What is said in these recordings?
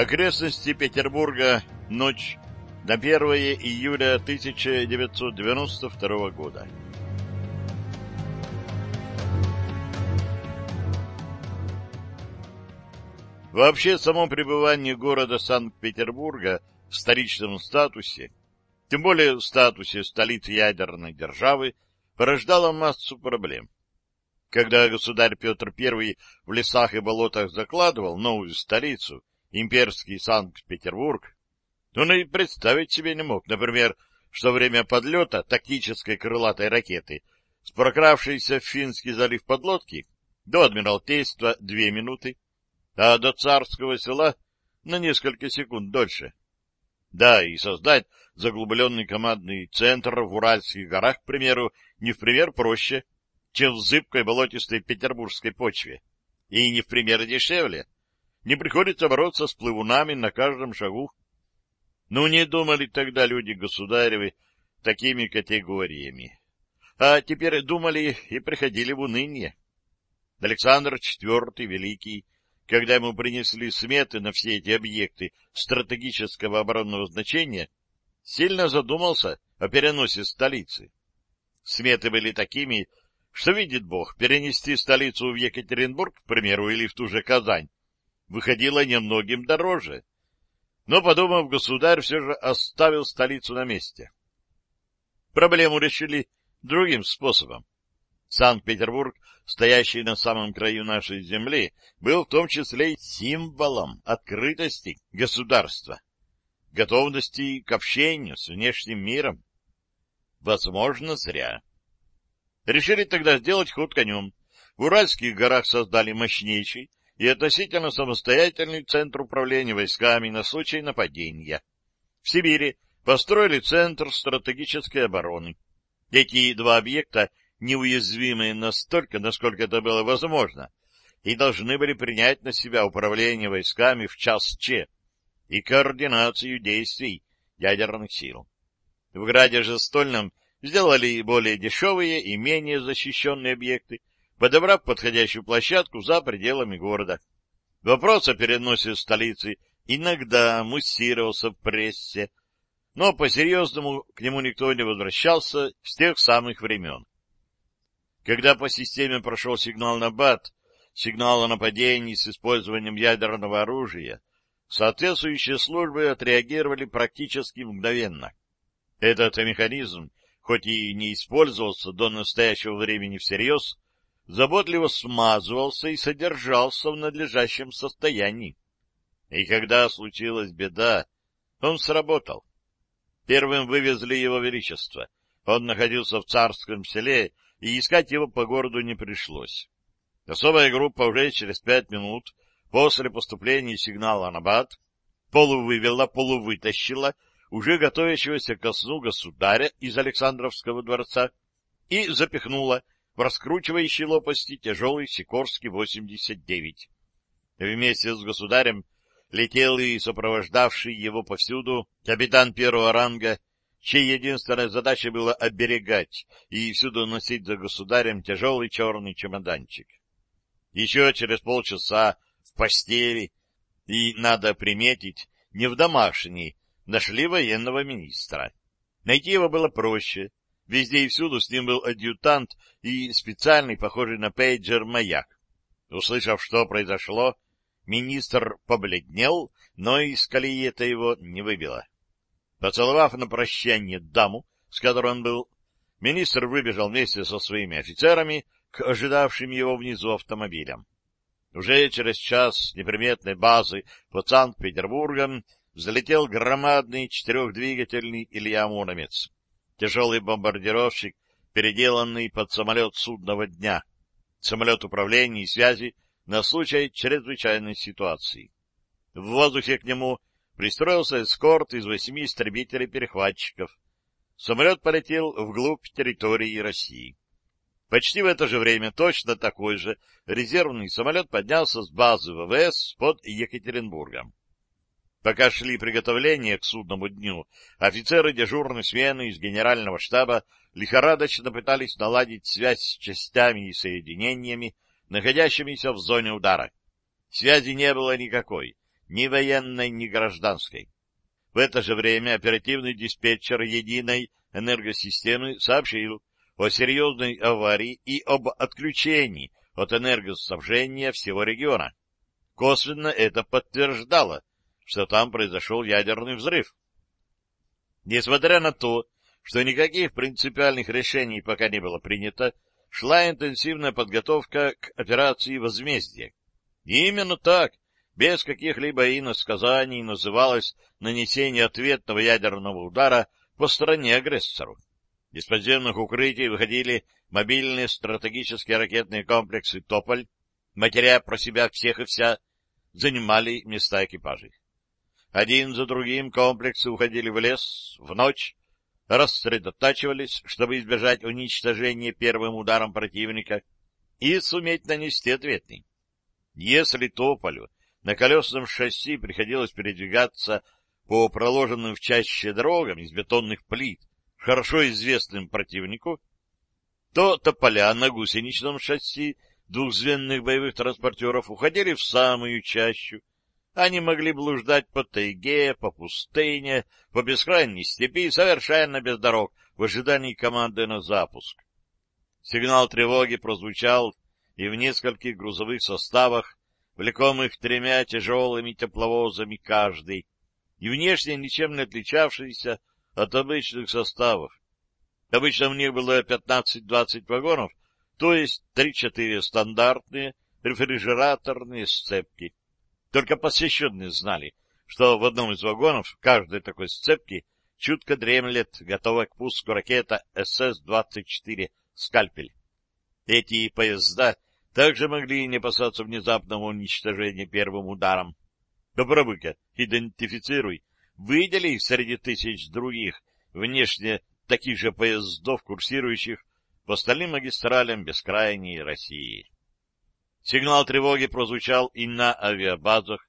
Окрестности Петербурга. Ночь на 1 июля 1992 года. Вообще, само пребывание города Санкт-Петербурга в столичном статусе, тем более в статусе столицы ядерной державы, порождало массу проблем. Когда государь Петр I в лесах и болотах закладывал новую столицу, имперский Санкт-Петербург, он и представить себе не мог, например, что время подлета тактической крылатой ракеты с прокравшейся в Финский залив подлодки до Адмиралтейства две минуты, а до царского села на несколько секунд дольше. Да, и создать заглубленный командный центр в Уральских горах, к примеру, не в пример проще, чем в зыбкой болотистой петербургской почве. И не в пример дешевле. Не приходится бороться с плывунами на каждом шагу. Ну, не думали тогда люди государевы такими категориями. А теперь думали и приходили в уныние. Александр IV Великий когда ему принесли сметы на все эти объекты стратегического оборонного значения, сильно задумался о переносе столицы. Сметы были такими, что, видит Бог, перенести столицу в Екатеринбург, к примеру, или в ту же Казань, выходило немногим дороже. Но, подумав, государь все же оставил столицу на месте. Проблему решили другим способом. Санкт-Петербург, стоящий на самом краю нашей земли, был в том числе символом открытости государства, готовности к общению с внешним миром. Возможно, зря. Решили тогда сделать ход конем. В Уральских горах создали мощнейший и относительно самостоятельный центр управления войсками на случай нападения. В Сибири построили центр стратегической обороны. Эти два объекта неуязвимые настолько, насколько это было возможно, и должны были принять на себя управление войсками в час Ч и координацию действий ядерных сил. В Граде же Стольном сделали более дешевые и менее защищенные объекты, подобрав подходящую площадку за пределами города. Вопрос о переносе столицы иногда муссировался в прессе, но по-серьезному к нему никто не возвращался с тех самых времен. Когда по системе прошел сигнал на БАТ, сигнал о нападении с использованием ядерного оружия, соответствующие службы отреагировали практически мгновенно. Этот механизм, хоть и не использовался до настоящего времени всерьез, заботливо смазывался и содержался в надлежащем состоянии. И когда случилась беда, он сработал. Первым вывезли его величество. Он находился в царском селе и искать его по городу не пришлось. Особая группа уже через пять минут после поступления сигнала на БАТ полувывела, полувытащила уже готовящегося ко сну государя из Александровского дворца и запихнула в раскручивающий лопасти тяжелый Сикорский 89. Вместе с государем летел и сопровождавший его повсюду капитан первого ранга чьей единственной задачей было оберегать и всюду носить за государем тяжелый черный чемоданчик. Еще через полчаса в постели, и, надо приметить, не в домашней, нашли военного министра. Найти его было проще. Везде и всюду с ним был адъютант и специальный, похожий на пейджер, маяк. Услышав, что произошло, министр побледнел, но из колеи это его не выбило. Поцеловав на прощание даму, с которой он был, министр выбежал вместе со своими офицерами к ожидавшим его внизу автомобилям. Уже через час с неприметной базы под Санкт-Петербургом взлетел громадный четырехдвигательный Илья Муромец, тяжелый бомбардировщик, переделанный под самолет судного дня, самолет управления и связи на случай чрезвычайной ситуации. В воздухе к нему пристроился эскорт из восьми истребителей-перехватчиков. Самолет полетел вглубь территории России. Почти в это же время точно такой же резервный самолет поднялся с базы ВВС под Екатеринбургом. Пока шли приготовления к судному дню, офицеры дежурной смены из генерального штаба лихорадочно пытались наладить связь с частями и соединениями, находящимися в зоне удара. Связи не было никакой, ни военной, ни гражданской. В это же время оперативный диспетчер единой энергосистемы сообщил о серьезной аварии и об отключении от энергоснабжения всего региона. Косвенно это подтверждало, что там произошел ядерный взрыв. Несмотря на то, что никаких принципиальных решений пока не было принято, шла интенсивная подготовка к операции возмездия. И именно так, без каких-либо иносказаний, называлось нанесение ответного ядерного удара по стороне агрессору. Из подземных укрытий выходили мобильные стратегические ракетные комплексы «Тополь», матеря про себя всех и вся, занимали места экипажей. Один за другим комплексы уходили в лес, в ночь, рассредотачивались, чтобы избежать уничтожения первым ударом противника и суметь нанести ответный. Если Тополю на колесном шасси приходилось передвигаться по проложенным в чаще дорогам из бетонных плит, хорошо известным противнику, то тополя на гусеничном шасси двухзвенных боевых транспортеров уходили в самую чащу. Они могли блуждать по тайге, по пустыне, по бескрайней степи, совершенно без дорог, в ожидании команды на запуск. Сигнал тревоги прозвучал и в нескольких грузовых составах, влекомых тремя тяжелыми тепловозами каждый, и внешне ничем не отличавшийся от обычных составов. Обычно в них было 15-20 вагонов, то есть 3-4 стандартные рефрижераторные сцепки. Только посвященные знали, что в одном из вагонов каждой такой сцепки чутко дремлет, готовая к пуску ракета СС-24 «Скальпель». Эти поезда также могли не опасаться внезапного уничтожения первым ударом. Попробуй-ка, идентифицируй, выдели среди тысяч других, внешне таких же поездов, курсирующих по остальным магистралям бескрайней России. Сигнал тревоги прозвучал и на авиабазах,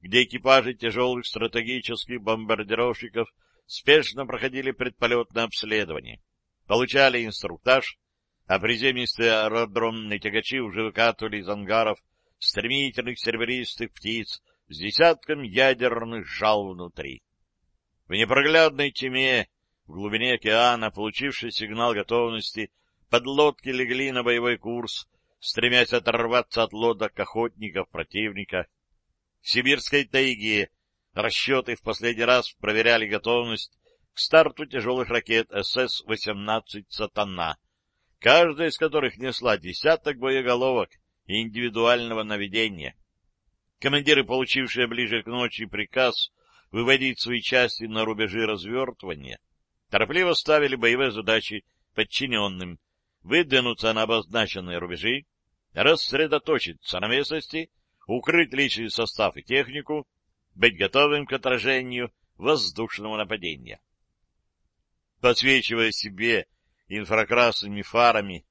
где экипажи тяжелых стратегических бомбардировщиков спешно проходили предполетное обследование, получали инструктаж, а приземистые аэродромные тягачи уже выкатывали из ангаров стремительных серверистых птиц с десятком ядерных жал внутри. В непроглядной тьме, в глубине океана, получивший сигнал готовности, подлодки легли на боевой курс, стремясь оторваться от лодок охотников противника. В сибирской тайге расчеты в последний раз проверяли готовность к старту тяжелых ракет СС-18 «Сатана», каждая из которых несла десяток боеголовок и индивидуального наведения. Командиры, получившие ближе к ночи приказ выводить свои части на рубежи развертывания, торопливо ставили боевые задачи подчиненным, выдвинуться на обозначенные рубежи, рассредоточиться на местности, укрыть личный состав и технику, быть готовым к отражению воздушного нападения. Подсвечивая себе инфракрасными фарами,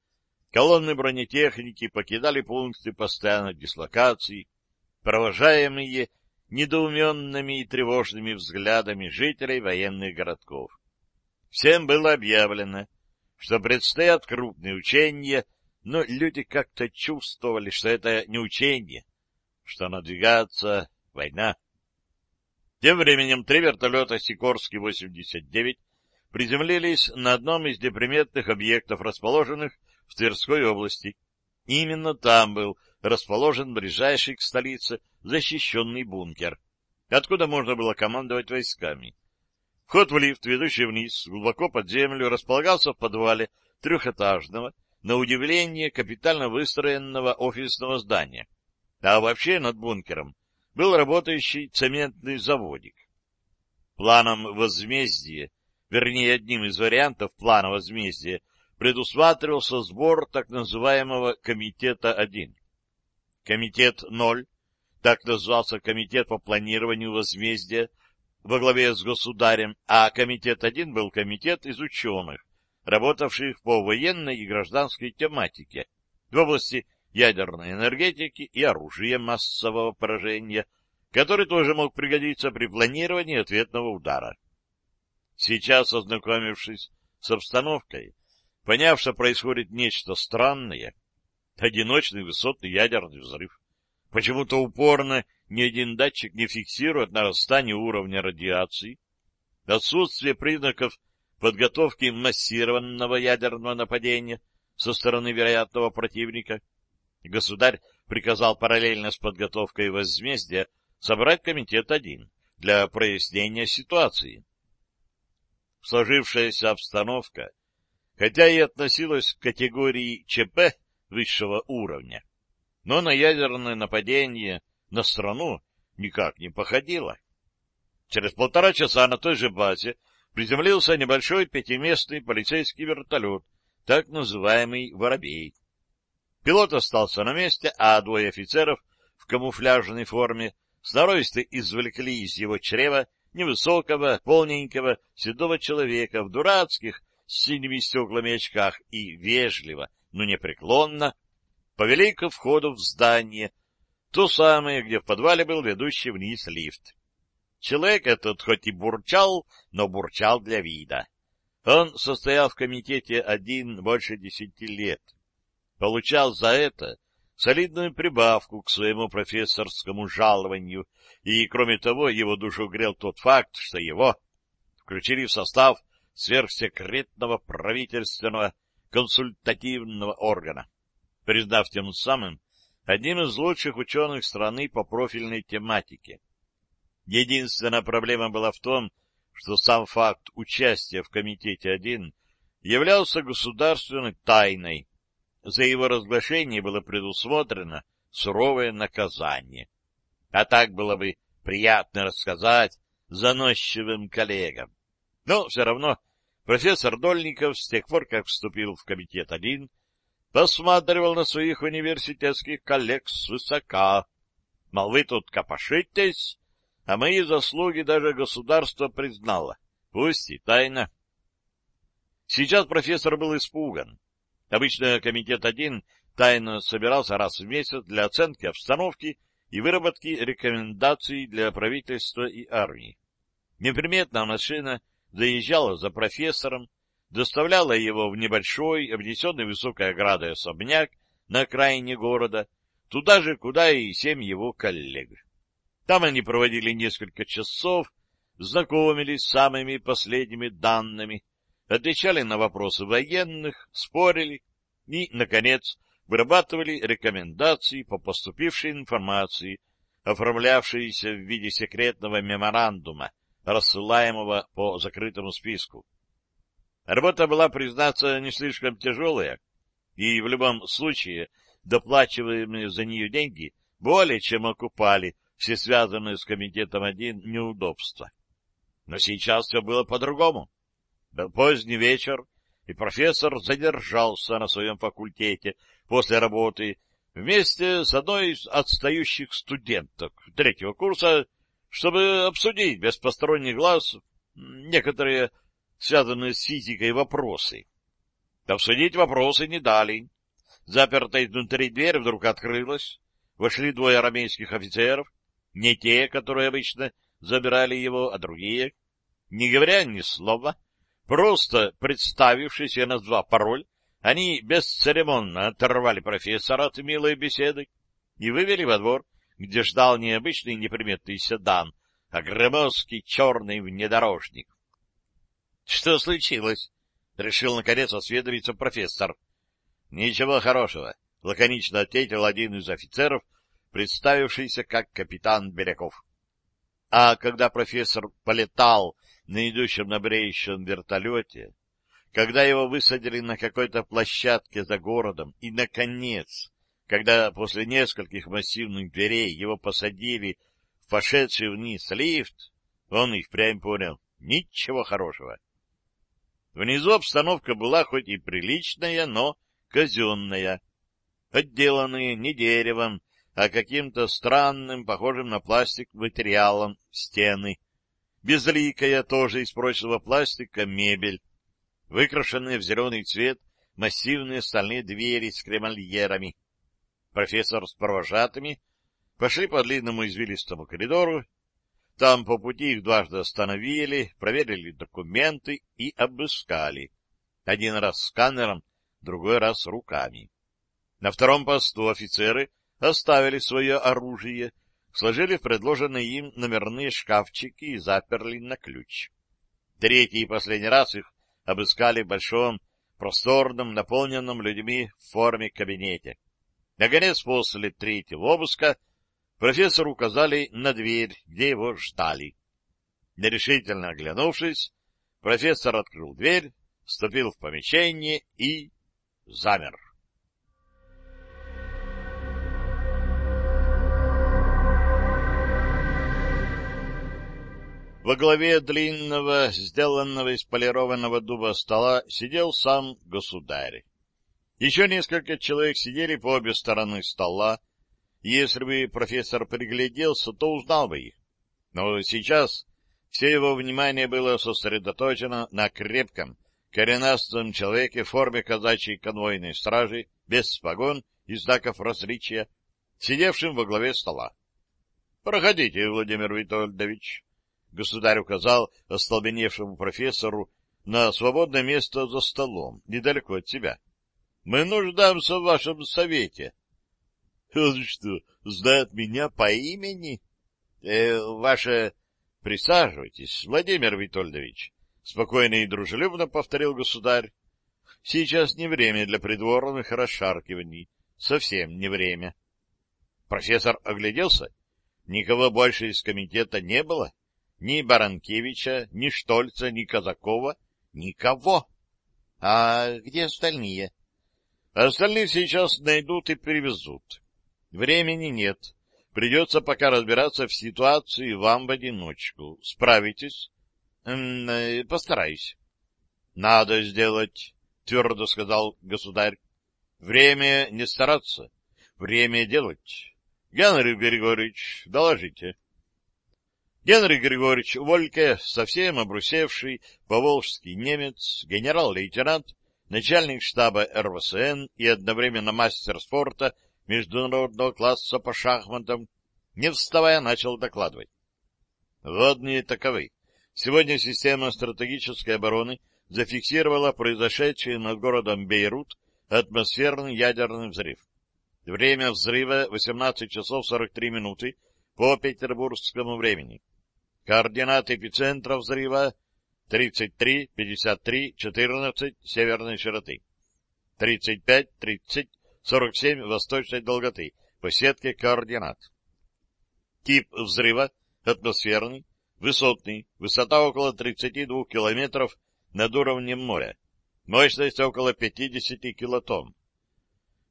колонны бронетехники покидали пункты постоянной дислокации, провожаемые недоуменными и тревожными взглядами жителей военных городков. Всем было объявлено, что предстоят крупные учения, но люди как-то чувствовали, что это не учение, что надвигается война. Тем временем три вертолета «Сикорский-89» приземлились на одном из неприметных объектов, расположенных в Тверской области. Именно там был расположен ближайший к столице защищенный бункер, откуда можно было командовать войсками. Вход в лифт, ведущий вниз, глубоко под землю, располагался в подвале трехэтажного, на удивление капитально выстроенного офисного здания. А вообще над бункером был работающий цементный заводик. Планом возмездия, вернее, одним из вариантов плана возмездия, предусматривался сбор так называемого «Комитета-1». Комитет-0, так назывался Комитет по планированию возмездия во главе с государем, а Комитет-1 был комитет из ученых, работавших по военной и гражданской тематике в области ядерной энергетики и оружия массового поражения, который тоже мог пригодиться при планировании ответного удара. Сейчас, ознакомившись с обстановкой, Поняв, что происходит нечто странное, одиночный высотный ядерный взрыв, Почему-то упорно ни один датчик не фиксирует нарастание уровня радиации, отсутствие признаков подготовки массированного ядерного нападения со стороны вероятного противника. Государь приказал параллельно с подготовкой возмездия собрать комитет один для прояснения ситуации. Сложившаяся обстановка, хотя и относилась к категории ЧП высшего уровня, но на ядерное нападение на страну никак не походила. Через полтора часа на той же базе приземлился небольшой пятиместный полицейский вертолет, так называемый «Воробей». Пилот остался на месте, а двое офицеров в камуфляжной форме сноровисто извлекли из его чрева невысокого, полненького, седого человека в дурацких с синими стеклами очках и вежливо, но непреклонно повели ко входу в здание, то самое, где в подвале был ведущий вниз лифт. Человек этот хоть и бурчал, но бурчал для вида. Он состоял в комитете один больше десяти лет. Получал за это солидную прибавку к своему профессорскому жалованию, и, кроме того, его душу грел тот факт, что его включили в состав сверхсекретного правительственного консультативного органа, признав тем самым одним из лучших ученых страны по профильной тематике. Единственная проблема была в том, что сам факт участия в Комитете 1 являлся государственной тайной, за его разглашение было предусмотрено суровое наказание. А так было бы приятно рассказать заносчивым коллегам. Но все равно профессор Дольников с тех пор, как вступил в комитет один, посматривал на своих университетских коллег свысока. Мол, вы тут копошитесь, а мои заслуги даже государство признало, пусть и тайно. Сейчас профессор был испуган. Обычно комитет один тайно собирался раз в месяц для оценки обстановки и выработки рекомендаций для правительства и армии. Неприметная машина заезжала за профессором, доставляла его в небольшой, обнесенный высокой оградой особняк на окраине города, туда же, куда и семь его коллег. Там они проводили несколько часов, знакомились с самыми последними данными, отвечали на вопросы военных, спорили и, наконец, вырабатывали рекомендации по поступившей информации, оформлявшиеся в виде секретного меморандума, рассылаемого по закрытому списку. Работа была, признаться, не слишком тяжелая, и в любом случае доплачиваемые за нее деньги более чем окупали все связанные с комитетом один неудобства. Но сейчас все было по-другому. Был поздний вечер, и профессор задержался на своем факультете после работы вместе с одной из отстающих студенток третьего курса, чтобы обсудить без посторонних глаз некоторые связанные с физикой вопросы. Обсудить вопросы не дали. Запертая изнутри дверь вдруг открылась. Вошли двое армейских офицеров, не те, которые обычно забирали его, а другие. Не говоря ни слова, Просто представившись и назвав пароль, они бесцеремонно оторвали профессора от милой беседы и вывели во двор, где ждал необычный неприметный седан, а громоздкий черный внедорожник. — Что случилось? — решил, наконец, осведомиться профессор. — Ничего хорошего, — лаконично ответил один из офицеров, представившийся как капитан Беляков. А когда профессор полетал на идущем на бреющем вертолете, когда его высадили на какой-то площадке за городом, и, наконец, когда после нескольких массивных дверей его посадили в пошедший вниз лифт, он их прям понял. Ничего хорошего. Внизу обстановка была хоть и приличная, но казенная. Отделанные не деревом, а каким-то странным, похожим на пластик материалом стены безликая, тоже из прочного пластика, мебель, выкрашенные в зеленый цвет массивные стальные двери с кремальерами. Профессор с провожатыми пошли по длинному извилистому коридору. Там по пути их дважды остановили, проверили документы и обыскали. Один раз сканером, другой раз руками. На втором посту офицеры оставили свое оружие, сложили в предложенные им номерные шкафчики и заперли на ключ. Третий и последний раз их обыскали в большом, просторном, наполненном людьми в форме кабинете. Наконец, после третьего обыска, профессору указали на дверь, где его ждали. Нерешительно оглянувшись, профессор открыл дверь, вступил в помещение и замер. Во главе длинного, сделанного из полированного дуба стола сидел сам государь. Еще несколько человек сидели по обе стороны стола. Если бы профессор пригляделся, то узнал бы их. Но сейчас все его внимание было сосредоточено на крепком, коренастом человеке в форме казачьей конвойной стражи, без погон и знаков различия, сидевшим во главе стола. — Проходите, Владимир Витольдович. Государь указал остолбеневшему профессору на свободное место за столом, недалеко от себя. — Мы нуждаемся в вашем совете. — Он что, знает меня по имени? Э, — Ваше... Присаживайтесь, Владимир Витольдович. Спокойно и дружелюбно повторил государь. Сейчас не время для придворных расшаркиваний. Совсем не время. Профессор огляделся. Никого больше из комитета не было. Ни Баранкевича, ни Штольца, ни Казакова. Никого. А где остальные? Остальные сейчас найдут и привезут. Времени нет. Придется пока разбираться в ситуации вам в одиночку. Справитесь? Э, — Постараюсь. — Надо сделать, — твердо сказал государь. — Время не стараться, время делать. Генрий Григорьевич, доложите. Генрий Григорьевич Вольке, совсем обрусевший поволжский немец, генерал-лейтенант, начальник штаба РВСН и одновременно мастер спорта международного класса по шахматам, не вставая, начал докладывать. Водные таковы. Сегодня система стратегической обороны зафиксировала произошедший над городом Бейрут атмосферный ядерный взрыв. Время взрыва 18 часов 43 минуты по петербургскому времени. Координаты эпицентра взрыва 33, 53, 14 северной широты, 35, 30, 47 восточной долготы по сетке координат. Тип взрыва атмосферный, Высотный. Высота около 32 километров над уровнем моря. Мощность около 50 килотонн.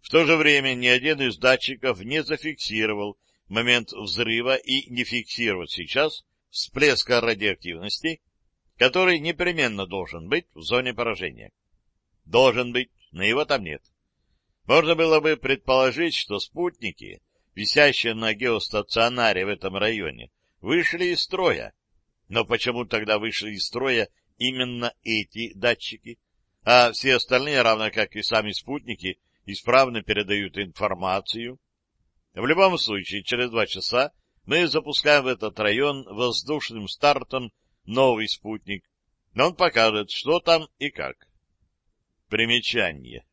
В то же время ни один из датчиков не зафиксировал момент взрыва и не фиксирует сейчас всплеска радиоактивности, который непременно должен быть в зоне поражения. Должен быть, но его там нет. Можно было бы предположить, что спутники, висящие на геостационаре в этом районе, вышли из строя. Но почему тогда вышли из строя именно эти датчики? А все остальные, равно как и сами спутники, исправно передают информацию. В любом случае, через два часа мы запускаем в этот район воздушным стартом новый спутник. Но он покажет, что там и как. Примечание.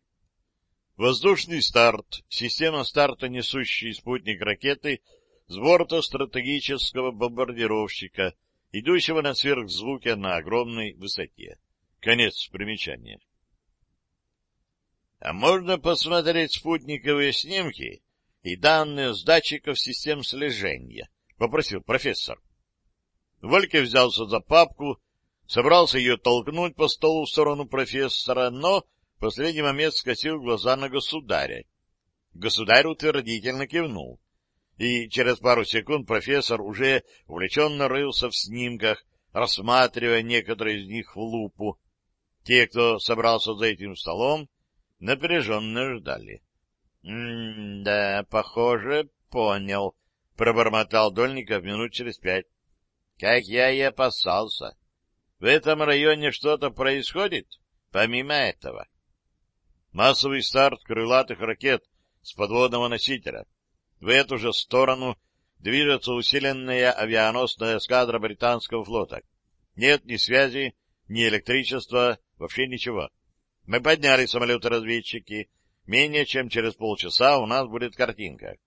Воздушный старт — система старта несущий спутник ракеты — с борта стратегического бомбардировщика, идущего на сверхзвуке на огромной высоте. Конец примечания. А можно посмотреть спутниковые снимки и данные с датчиков систем слежения? — попросил профессор. Вольке взялся за папку, собрался ее толкнуть по столу в сторону профессора, но последний момент скосил глаза на государя. Государь утвердительно кивнул и через пару секунд профессор уже увлеченно рылся в снимках, рассматривая некоторые из них в лупу. Те, кто собрался за этим столом, напряженно ждали. — Да, похоже, понял, — пробормотал Дольников минут через пять. — Как я и опасался. В этом районе что-то происходит, помимо этого. Массовый старт крылатых ракет с подводного носителя — в эту же сторону движется усиленная авианосная эскадра британского флота. Нет ни связи, ни электричества, вообще ничего. Мы подняли самолеты-разведчики. Менее чем через полчаса у нас будет картинка.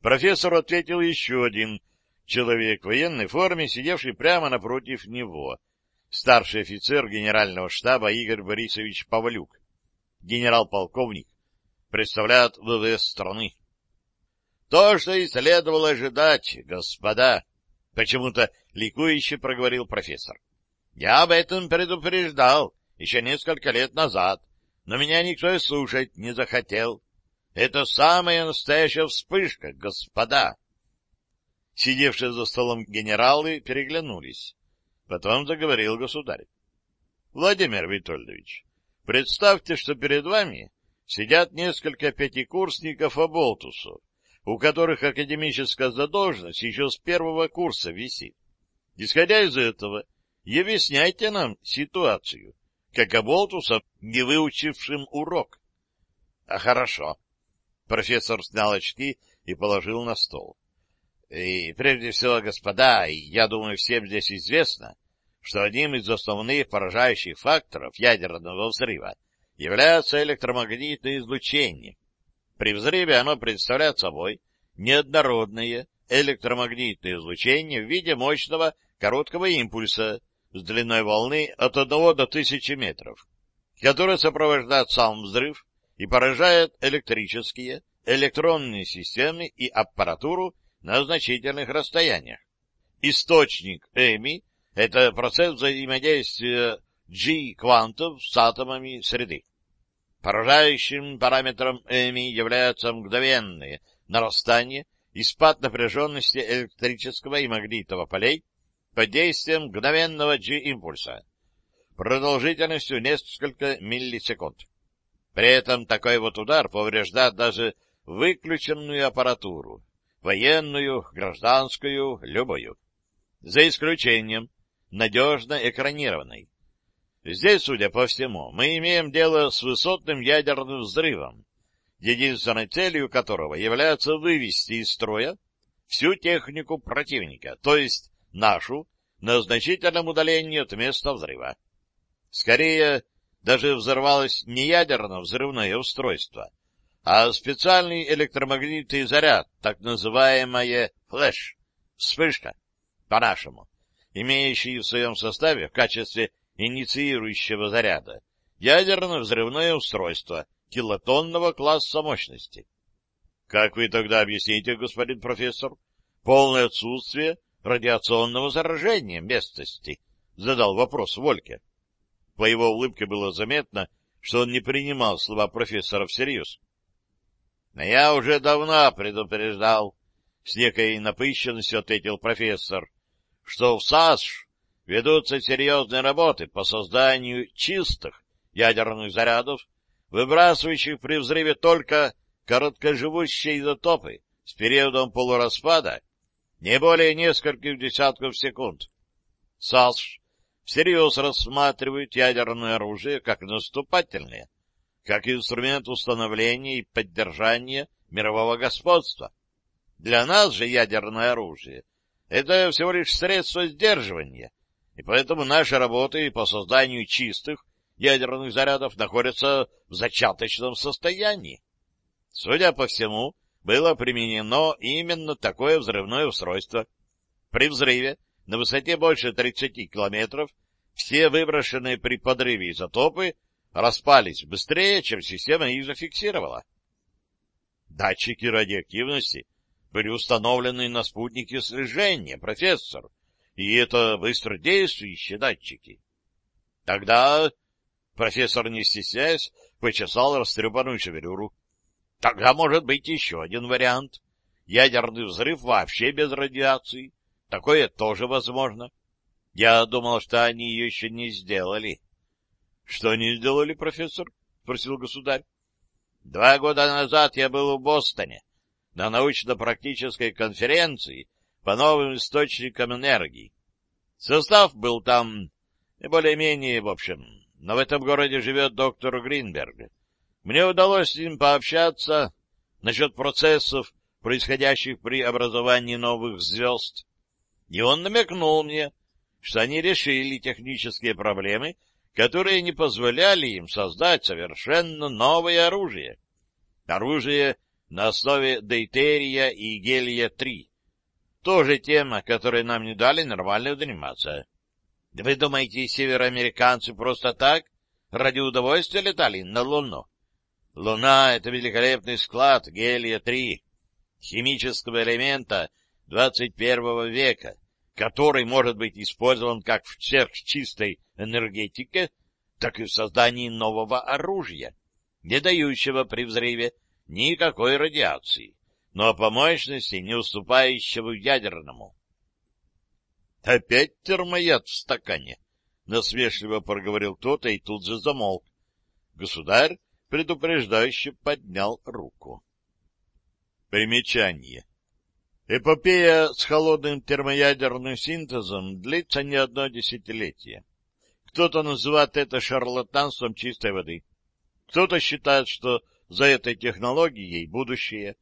Профессор ответил еще один человек в военной форме, сидевший прямо напротив него. Старший офицер генерального штаба Игорь Борисович Павлюк. Генерал-полковник. Представляет ВВС страны. То, что и следовало ожидать, господа, почему-то ликующе проговорил профессор. Я об этом предупреждал еще несколько лет назад, но меня никто и слушать не захотел. Это самая настоящая вспышка, господа. Сидевшие за столом генералы переглянулись. Потом заговорил государь. — Владимир Витольдович, представьте, что перед вами сидят несколько пятикурсников оболтусов, у которых академическая задолженность еще с первого курса висит. Исходя из этого, и объясняйте нам ситуацию, как оболтусов, не выучившим урок. — А хорошо. Профессор снял очки и положил на стол. И прежде всего, господа, я думаю, всем здесь известно, что одним из основных поражающих факторов ядерного взрыва является электромагнитное излучение. При взрыве оно представляет собой неоднородное электромагнитное излучение в виде мощного короткого импульса с длиной волны от 1 до 1000 метров, которое сопровождает сам взрыв и поражает электрические, электронные системы и аппаратуру на значительных расстояниях. Источник ЭМИ — это процесс взаимодействия G-квантов с атомами среды. Поражающим параметром ЭМИ являются мгновенные нарастание и спад напряженности электрического и магнитного полей под действием мгновенного G-импульса продолжительностью несколько миллисекунд. При этом такой вот удар повреждает даже выключенную аппаратуру, военную, гражданскую, любую, за исключением надежно экранированной. Здесь, судя по всему, мы имеем дело с высотным ядерным взрывом, единственной целью которого является вывести из строя всю технику противника, то есть нашу, на значительном удалении от места взрыва. Скорее, даже взорвалось не ядерно-взрывное устройство, а специальный электромагнитный заряд, так называемое флеш, вспышка, по-нашему, имеющий в своем составе в качестве инициирующего заряда ядерно-взрывное устройство килотонного класса мощности. Как вы тогда объясните, господин профессор, полное отсутствие радиационного заражения местности? Задал вопрос Вольке. По его улыбке было заметно, что он не принимал слова профессора всерьез. Но я уже давно предупреждал, — с некой напыщенностью ответил профессор, — что в САСШ ведутся серьезные работы по созданию чистых ядерных зарядов, выбрасывающих при взрыве только короткоживущие изотопы с периодом полураспада не более нескольких десятков секунд. САСШ всерьез рассматривает ядерное оружие как наступательное, как инструмент установления и поддержания мирового господства. Для нас же ядерное оружие — это всего лишь средство сдерживания, и поэтому наши работы по созданию чистых ядерных зарядов находятся в зачаточном состоянии. Судя по всему, было применено именно такое взрывное устройство. При взрыве на высоте больше 30 километров все выброшенные при подрыве изотопы распались быстрее, чем система их зафиксировала. Датчики радиоактивности были установлены на спутнике слежения, профессор, и это быстродействующие датчики. Тогда профессор, не стесняясь, почесал растрепанную шевелюру. Тогда может быть еще один вариант. Ядерный взрыв вообще без радиации. Такое тоже возможно. Я думал, что они ее еще не сделали. — Что они сделали, профессор? — спросил государь. — Два года назад я был в Бостоне на научно-практической конференции по новым источникам энергии. Состав был там более-менее, в общем, но в этом городе живет доктор Гринберг. Мне удалось с ним пообщаться насчет процессов, происходящих при образовании новых звезд, и он намекнул мне, что они решили технические проблемы, которые не позволяли им создать совершенно новое оружие. Оружие на основе дейтерия и гелия-3. Тоже тема, которой нам не дали нормально заниматься. Да вы думаете, североамериканцы просто так, ради удовольствия летали на Луну? Луна — это великолепный склад гелия-3, химического элемента 21 века, который может быть использован как в сверхчистой энергетике, так и в создании нового оружия, не дающего при взрыве никакой радиации, но по мощности не уступающего ядерному. — Опять термояд в стакане? — насмешливо проговорил кто-то и тут же замолк. Государь предупреждающе поднял руку. Примечание. Эпопея с холодным термоядерным синтезом длится не одно десятилетие. Кто-то называет это шарлатанством чистой воды. Кто-то считает, что за этой технологией будущее,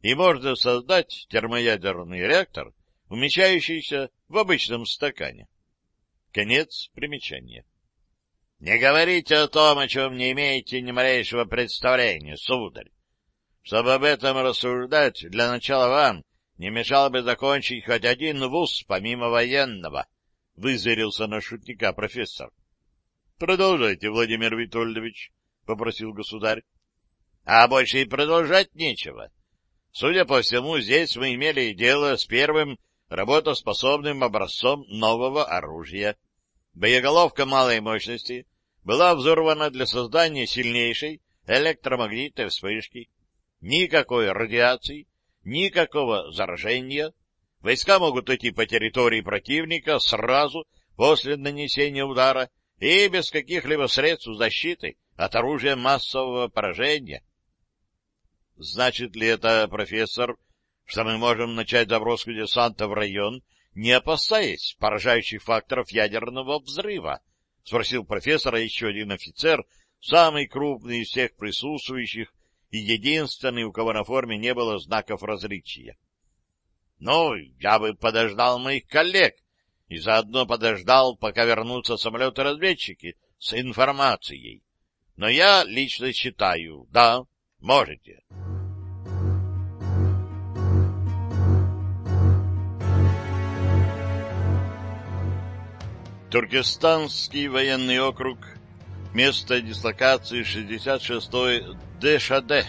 и можно создать термоядерный реактор, умещающийся в обычном стакане. Конец примечания. Не говорите о том, о чем не имеете ни малейшего представления, сударь. Чтобы об этом рассуждать, для начала вам не мешало бы закончить хоть один вуз, помимо военного, — вызверился на шутника профессор. — Продолжайте, Владимир Витольдович, — попросил государь. — А больше и продолжать нечего. Судя по всему, здесь мы имели дело с первым работоспособным образцом нового оружия. Боеголовка малой мощности была взорвана для создания сильнейшей электромагнитной вспышки. Никакой радиации, никакого заражения. Войска могут идти по территории противника сразу после нанесения удара и без каких-либо средств защиты от оружия массового поражения. Значит ли это, профессор, что мы можем начать заброску десанта в район, не опасаясь поражающих факторов ядерного взрыва? — спросил профессора еще один офицер, самый крупный из всех присутствующих и единственный, у кого на форме не было знаков различия. — Ну, я бы подождал моих коллег и заодно подождал, пока вернутся самолеты-разведчики с информацией. Но я лично считаю, да, можете. Туркестанский военный округ Место дислокации 66-й ДШД.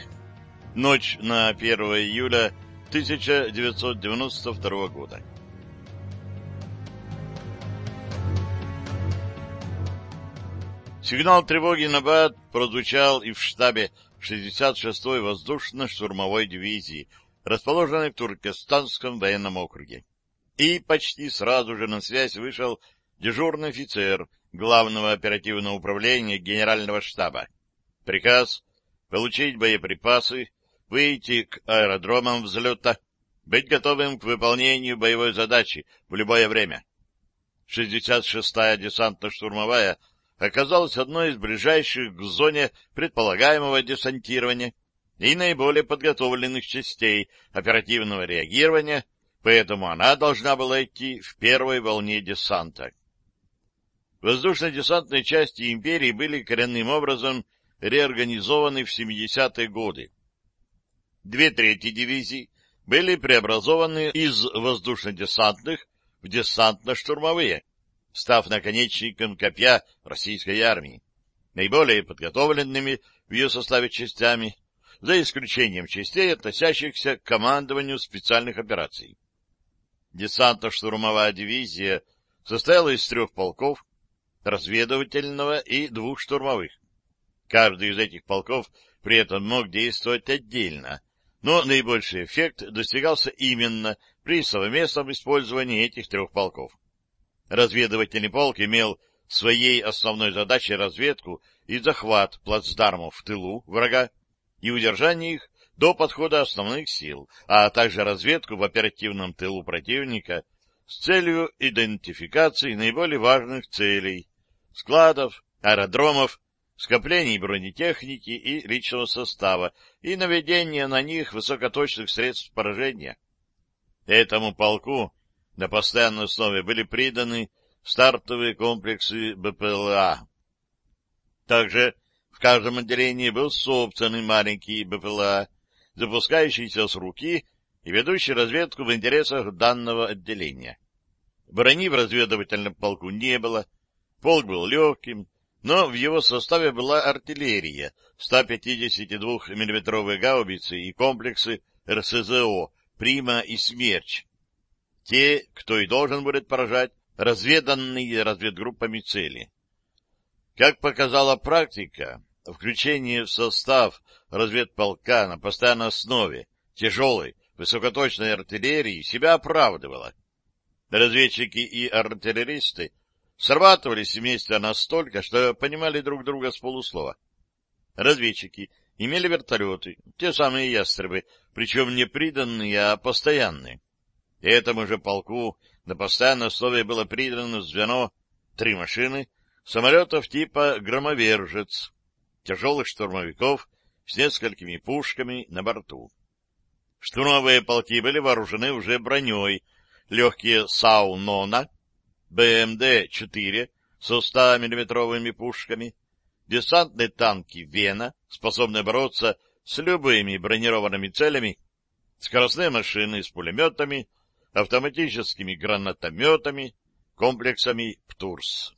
Ночь на 1 июля 1992 года. Сигнал тревоги на БАД прозвучал и в штабе 66-й воздушно-штурмовой дивизии, расположенной в Туркестанском военном округе. И почти сразу же на связь вышел дежурный офицер Главного оперативного управления Генерального штаба. Приказ получить боеприпасы, выйти к аэродромам взлета, быть готовым к выполнению боевой задачи в любое время. 66-я десантно-штурмовая оказалась одной из ближайших к зоне предполагаемого десантирования и наиболее подготовленных частей оперативного реагирования, поэтому она должна была идти в первой волне десанта. Воздушно-десантные части империи были коренным образом реорганизованы в 70-е годы. Две трети дивизий были преобразованы из воздушно-десантных в десантно-штурмовые, став наконечником копья российской армии, наиболее подготовленными в ее составе частями, за исключением частей, относящихся к командованию специальных операций. Десантно-штурмовая дивизия состояла из трех полков, разведывательного и двух штурмовых. Каждый из этих полков при этом мог действовать отдельно, но наибольший эффект достигался именно при совместном использовании этих трех полков. Разведывательный полк имел своей основной задачей разведку и захват плацдармов в тылу врага и удержание их до подхода основных сил, а также разведку в оперативном тылу противника с целью идентификации наиболее важных целей, складов, аэродромов, скоплений бронетехники и личного состава и наведения на них высокоточных средств поражения. Этому полку на постоянной основе были приданы стартовые комплексы БПЛА. Также в каждом отделении был собственный маленький БПЛА, запускающийся с руки и ведущий разведку в интересах данного отделения. Брони в разведывательном полку не было, полк был легким, но в его составе была артиллерия, 152 миллиметровые гаубицы и комплексы РСЗО «Прима» и «Смерч». Те, кто и должен будет поражать разведанные разведгруппами цели. Как показала практика, включение в состав разведполка на постоянной основе тяжелой, высокоточной артиллерии себя оправдывало. Разведчики и артиллеристы срабатывались вместе настолько, что понимали друг друга с полуслова. Разведчики имели вертолеты, те самые ястребы, причем не приданные, а постоянные. Этому же полку на постоянной основе было придано звено три машины самолетов типа «Громовержец», тяжелых штурмовиков с несколькими пушками на борту. Штурмовые полки были вооружены уже броней, легкие САУ-НОНА, БМД-4 со 100-миллиметровыми пушками, десантные танки «Вена», способные бороться с любыми бронированными целями, скоростные машины с пулеметами, автоматическими гранатометами, комплексами «ПТУРС».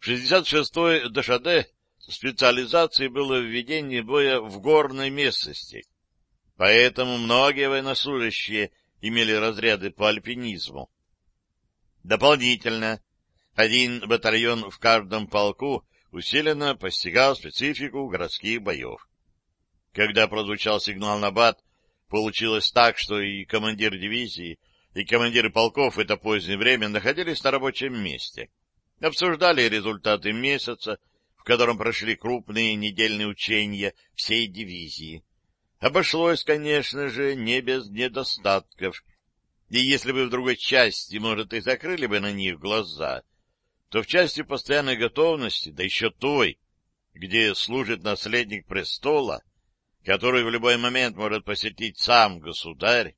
66-й ДШД специализацией было введение боя в горной местности, поэтому многие военнослужащие имели разряды по альпинизму. Дополнительно, один батальон в каждом полку усиленно постигал специфику городских боев. Когда прозвучал сигнал на БАТ, получилось так, что и командир дивизии, и командиры полков в это позднее время находились на рабочем месте. Обсуждали результаты месяца, в котором прошли крупные недельные учения всей дивизии. Обошлось, конечно же, не без недостатков. И если бы в другой части, может, и закрыли бы на них глаза, то в части постоянной готовности, да еще той, где служит наследник престола, который в любой момент может посетить сам государь,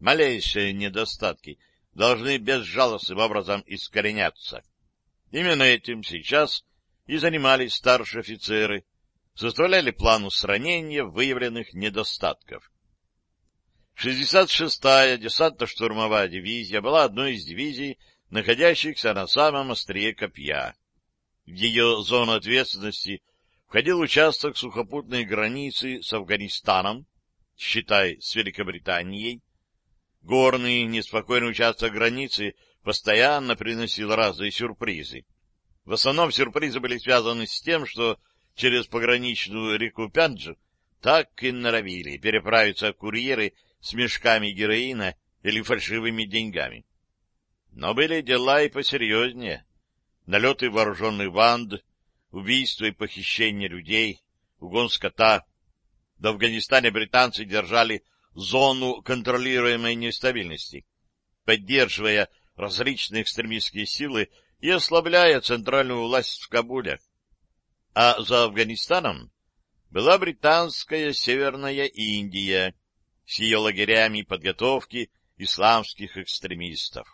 малейшие недостатки должны безжалостным образом искореняться. Именно этим сейчас и занимались старшие офицеры, составляли план устранения выявленных недостатков. 66-я десантно-штурмовая дивизия была одной из дивизий, находящихся на самом острие копья. В ее зону ответственности входил участок сухопутной границы с Афганистаном, считай, с Великобританией. Горный, неспокойный участок границы постоянно приносил разные сюрпризы. В основном сюрпризы были связаны с тем, что через пограничную реку Пянджу так и норовили переправиться курьеры с мешками героина или фальшивыми деньгами. Но были дела и посерьезнее. Налеты вооруженных банд, убийства и похищения людей, угон скота. В Афганистане британцы держали зону контролируемой нестабильности, поддерживая различные экстремистские силы и ослабляя центральную власть в Кабуле. А за Афганистаном была британская Северная Индия с ее лагерями подготовки исламских экстремистов.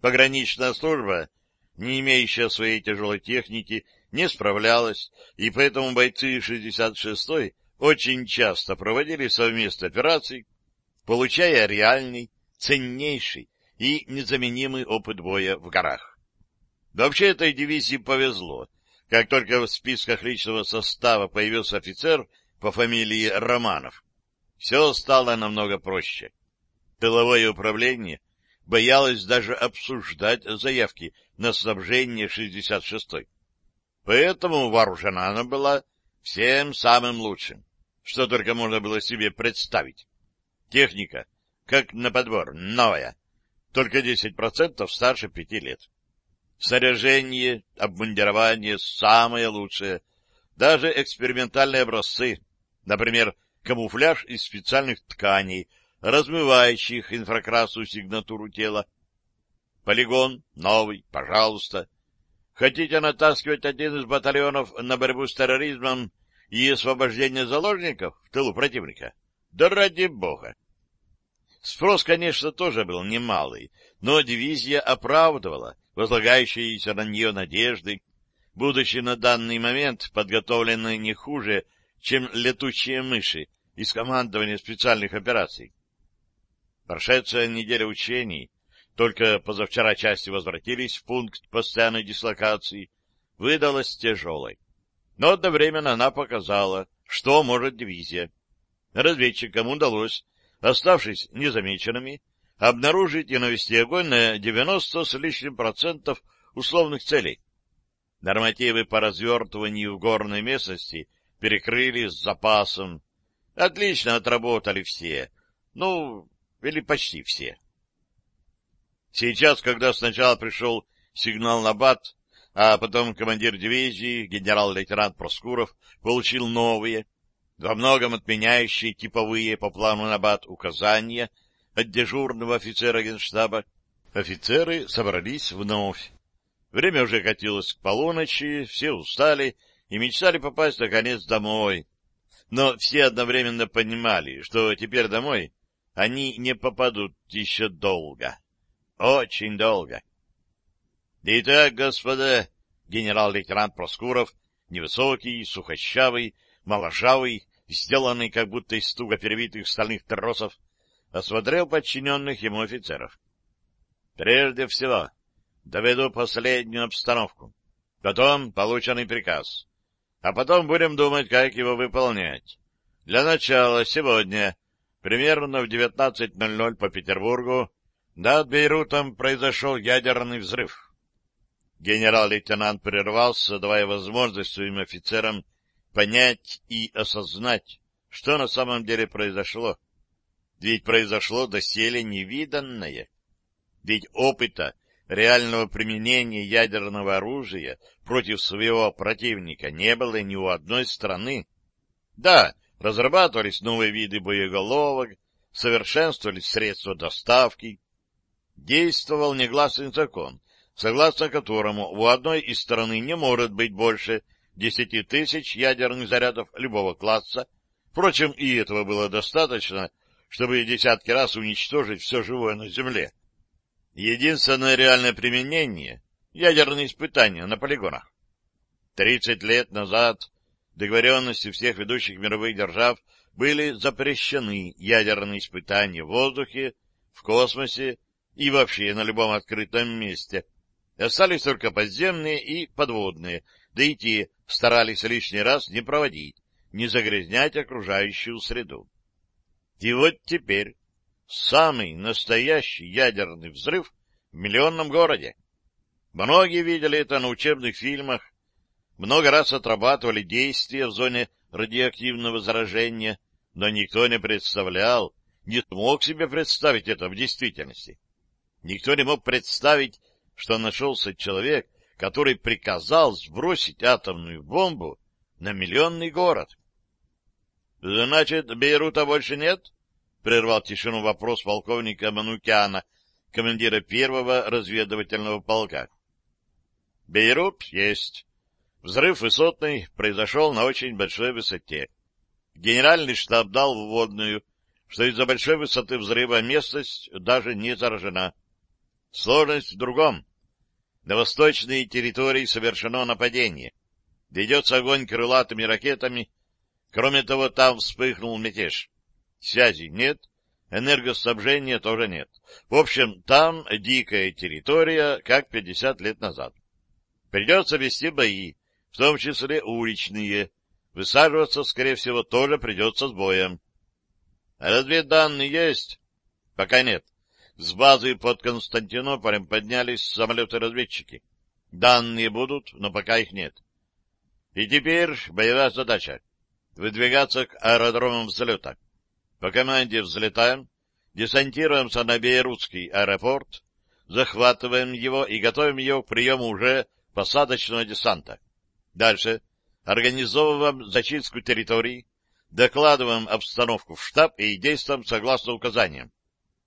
Пограничная служба, не имеющая своей тяжелой техники, не справлялась, и поэтому бойцы 66-й очень часто проводили совместные операции, получая реальный, ценнейший и незаменимый опыт боя в горах. Вообще этой дивизии повезло. Как только в списках личного состава появился офицер по фамилии Романов, все стало намного проще. Тыловое управление боялась даже обсуждать заявки на снабжение 66-й. Поэтому вооружена она была всем самым лучшим, что только можно было себе представить. Техника, как на подбор, новая, только 10% старше пяти лет. Снаряжение, обмундирование самое лучшее, даже экспериментальные образцы, например, камуфляж из специальных тканей, размывающих инфракрасную сигнатуру тела. Полигон новый, пожалуйста. Хотите натаскивать один из батальонов на борьбу с терроризмом и освобождение заложников в тылу противника? Да ради бога! Спрос, конечно, тоже был немалый, но дивизия оправдывала возлагающиеся на нее надежды, будучи на данный момент подготовленной не хуже, чем летучие мыши из командования специальных операций. Прошедшая неделя учений, только позавчера части возвратились в пункт постоянной дислокации, выдалась тяжелой. Но одновременно она показала, что может дивизия. Разведчикам удалось, оставшись незамеченными, обнаружить и навести огонь на 90 с лишним процентов условных целей. Нормативы по развертыванию в горной местности перекрыли с запасом. Отлично отработали все. Ну, или почти все. Сейчас, когда сначала пришел сигнал на БАТ, а потом командир дивизии, генерал-лейтенант Проскуров, получил новые, во многом отменяющие типовые по плану на БАТ указания от дежурного офицера генштаба, офицеры собрались вновь. Время уже катилось к полуночи, все устали и мечтали попасть, наконец, домой. Но все одновременно понимали, что теперь домой они не попадут еще долго. Очень долго. Итак, господа, генерал-лейтенант Проскуров, невысокий, сухощавый, моложавый, сделанный как будто из туго перевитых стальных тросов, осмотрел подчиненных ему офицеров. Прежде всего, доведу последнюю обстановку, потом полученный приказ, а потом будем думать, как его выполнять. Для начала сегодня, примерно в 19.00 по Петербургу, над Бейрутом произошел ядерный взрыв. Генерал-лейтенант прервался, давая возможность своим офицерам понять и осознать, что на самом деле произошло. Ведь произошло доселе невиданное. Ведь опыта реального применения ядерного оружия против своего противника не было ни у одной страны. Да, разрабатывались новые виды боеголовок, совершенствовались средства доставки. Действовал негласный закон, согласно которому у одной из страны не может быть больше десяти тысяч ядерных зарядов любого класса. Впрочем, и этого было достаточно, чтобы десятки раз уничтожить все живое на Земле. Единственное реальное применение — ядерные испытания на полигонах. Тридцать лет назад договоренности всех ведущих мировых держав были запрещены ядерные испытания в воздухе, в космосе и вообще на любом открытом месте. Остались только подземные и подводные, да и те старались лишний раз не проводить, не загрязнять окружающую среду. И вот теперь самый настоящий ядерный взрыв в миллионном городе. Многие видели это на учебных фильмах, много раз отрабатывали действия в зоне радиоактивного заражения, но никто не представлял, не мог себе представить это в действительности. Никто не мог представить, что нашелся человек, который приказал сбросить атомную бомбу на миллионный город. — Значит, Бейрута больше нет? — прервал тишину вопрос полковника Манукяна, командира первого разведывательного полка. — Бейрут есть. Взрыв высотный произошел на очень большой высоте. Генеральный штаб дал вводную, что из-за большой высоты взрыва местность даже не заражена. Сложность в другом. На восточные территории совершено нападение. Ведется огонь крылатыми ракетами. Кроме того, там вспыхнул мятеж. Связи нет, энергоснабжения тоже нет. В общем, там дикая территория, как 50 лет назад. Придется вести бои, в том числе уличные. Высаживаться, скорее всего, тоже придется с боем. Разведданные есть? Пока нет. С базы под Константинополем поднялись самолеты-разведчики. Данные будут, но пока их нет. И теперь боевая задача — выдвигаться к аэродромам взлета. По команде взлетаем, десантируемся на Бейрутский аэропорт, захватываем его и готовим его к приему уже посадочного десанта. Дальше организовываем зачистку территорий, докладываем обстановку в штаб и действуем согласно указаниям.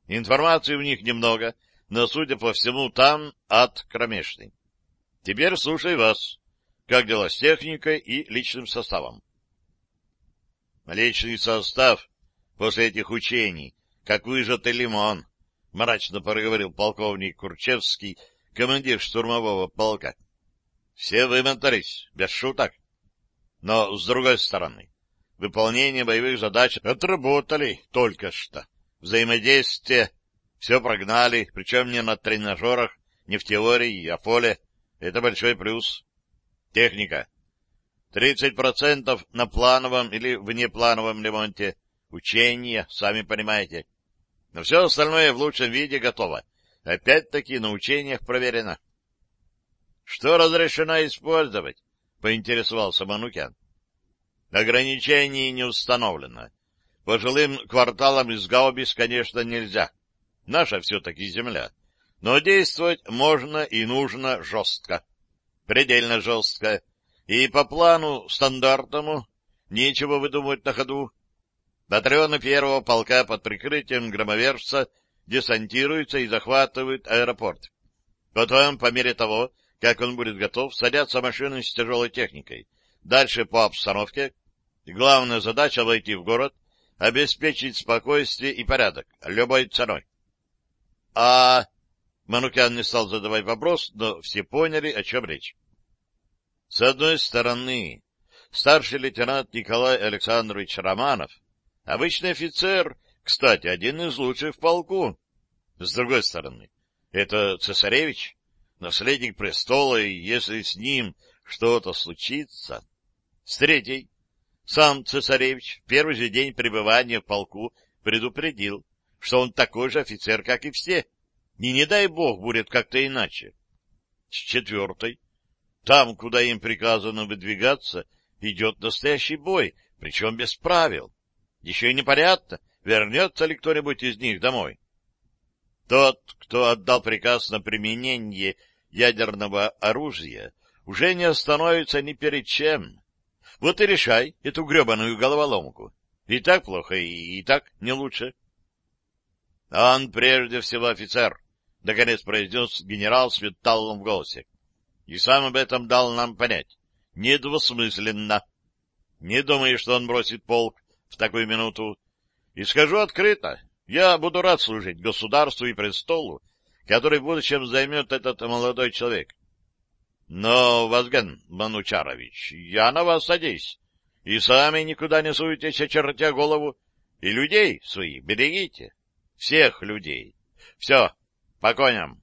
Информации у них немного, но, судя по всему, там ад кромешный. Теперь слушай вас. Как дела с техникой и личным составом? Личный состав после этих учений, как выжатый лимон, — мрачно проговорил полковник Курчевский, командир штурмового полка. Все вымотались, без шуток. Но, с другой стороны, выполнение боевых задач отработали только что. Взаимодействие, все прогнали, причем не на тренажерах, не в теории, а в поле. Это большой плюс. Техника. 30% на плановом или внеплановом ремонте. Учения, сами понимаете. Но все остальное в лучшем виде готово. Опять-таки на учениях проверено. — Что разрешено использовать? — поинтересовался Манукян. — Ограничений не установлено. По жилым кварталам из гаубиц, конечно, нельзя. Наша все-таки земля. Но действовать можно и нужно жестко. Предельно жестко. И по плану стандартному нечего выдумывать на ходу. Батальоны первого полка под прикрытием громовержца десантируются и захватывают аэропорт. Потом, по мере того, как он будет готов, садятся машины с тяжелой техникой. Дальше по обстановке. Главная задача — войти в город, обеспечить спокойствие и порядок, любой ценой. А... Манукян не стал задавать вопрос, но все поняли, о чем речь. С одной стороны, старший лейтенант Николай Александрович Романов, обычный офицер, кстати, один из лучших в полку. С другой стороны, это цесаревич, наследник престола, и если с ним что-то случится... С третьей, сам цесаревич в первый же день пребывания в полку предупредил, что он такой же офицер, как и все, и не дай бог будет как-то иначе. С четвертой, там, куда им приказано выдвигаться, идет настоящий бой, причем без правил. Еще и непонятно, вернется ли кто-нибудь из них домой. Тот, кто отдал приказ на применение ядерного оружия, уже не остановится ни перед чем. Вот и решай эту гребаную головоломку. И так плохо, и, и так не лучше. Он прежде всего офицер, — наконец произнес генерал с металлом в голосе и сам об этом дал нам понять. Недвусмысленно. Не думаю, что он бросит полк в такую минуту. И скажу открыто, я буду рад служить государству и престолу, который в будущем займет этот молодой человек. Но, Вазген Манучарович, я на вас садись. И сами никуда не суетесь, очертя голову. И людей своих берегите. Всех людей. Все, по коням.